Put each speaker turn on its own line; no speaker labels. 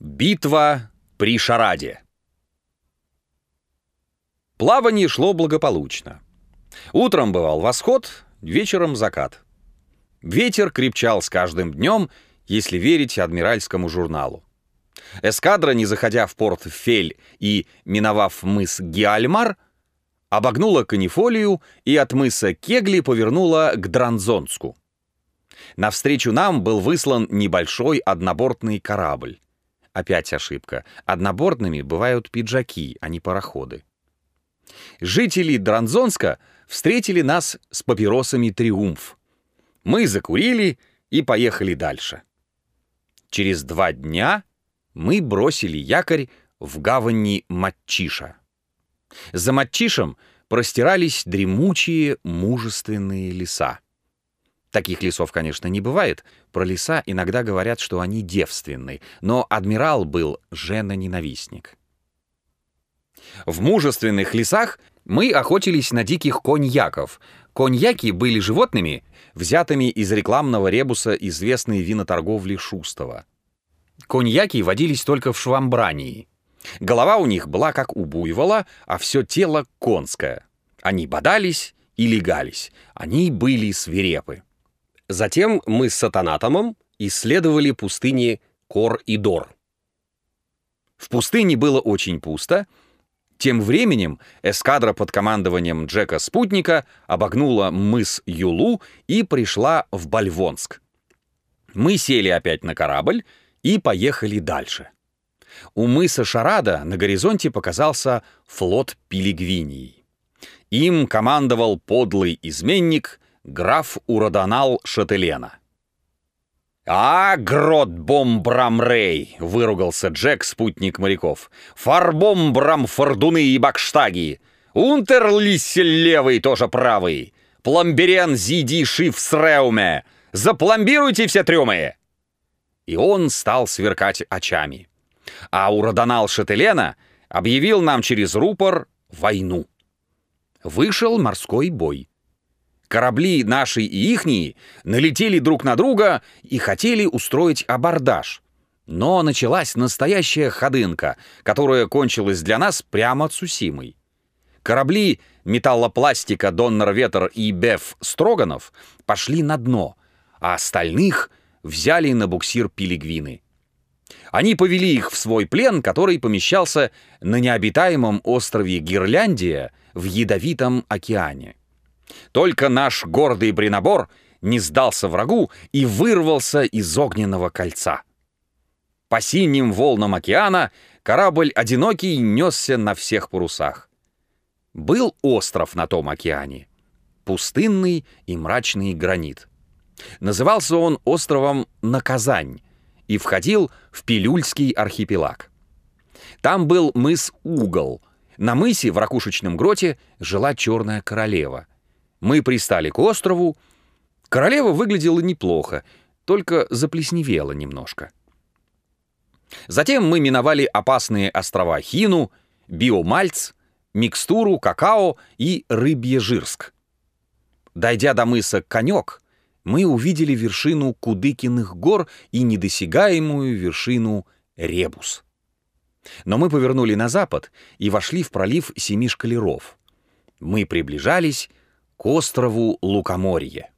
Битва при Шараде. Плавание шло благополучно. Утром бывал восход, вечером закат. Ветер крепчал с каждым днем, если верить адмиральскому журналу. Эскадра, не заходя в порт Фель и миновав мыс Гиальмар, обогнула Канифолию и от мыса Кегли повернула к Дранзонску. Навстречу нам был выслан небольшой однобортный корабль. Опять ошибка. Однобортными бывают пиджаки, а не пароходы. Жители Дранзонска встретили нас с папиросами «Триумф». Мы закурили и поехали дальше. Через два дня мы бросили якорь в гавани Матчиша. За Матчишем простирались дремучие мужественные леса. Таких лесов, конечно, не бывает. Про леса иногда говорят, что они девственны, но адмирал был жена-ненавистник. В мужественных лесах мы охотились на диких коньяков. Коньяки были животными, взятыми из рекламного ребуса известной виноторговли Шустова. Коньяки водились только в Швамбрании. Голова у них была как у буйвола, а все тело конское. Они бодались и легались. Они были свирепы. Затем мы с Сатанатомом исследовали пустыни Кор и Дор. В пустыне было очень пусто. Тем временем эскадра под командованием Джека Спутника обогнула мыс Юлу и пришла в Бальвонск. Мы сели опять на корабль и поехали дальше. У мыса Шарада на горизонте показался флот Пилигвинии. Им командовал подлый изменник граф Ураданал Шателена. «А, грот бомбрамрей!» — выругался Джек, спутник моряков. «Фарбомбрам фордуны и бакштаги! Унтерлиссель левый, тоже правый! Пломберен зиди шиф среуме! Запломбируйте все трюмы!» И он стал сверкать очами. А Ураданал Шателена объявил нам через рупор войну. Вышел морской бой. Корабли наши и ихние налетели друг на друга и хотели устроить абордаж. Но началась настоящая ходынка, которая кончилась для нас прямо Цусимой. Корабли металлопластика Доннер Ветер и Беф Строганов пошли на дно, а остальных взяли на буксир пилигвины. Они повели их в свой плен, который помещался на необитаемом острове Гирляндия в Ядовитом океане. Только наш гордый бринобор не сдался врагу и вырвался из огненного кольца. По синим волнам океана корабль одинокий несся на всех парусах. Был остров на том океане, пустынный и мрачный гранит. Назывался он островом Наказань и входил в Пилюльский архипелаг. Там был мыс Угол. На мысе в ракушечном гроте жила черная королева — мы пристали к острову. Королева выглядела неплохо, только заплесневела немножко. Затем мы миновали опасные острова Хину, Биомальц, Микстуру, Какао и Рыбьежирск. Дойдя до мыса Конек, мы увидели вершину Кудыкиных гор и недосягаемую вершину Ребус. Но мы повернули на запад и вошли в пролив Семи Шкалеров. Мы приближались к острову Лукоморье.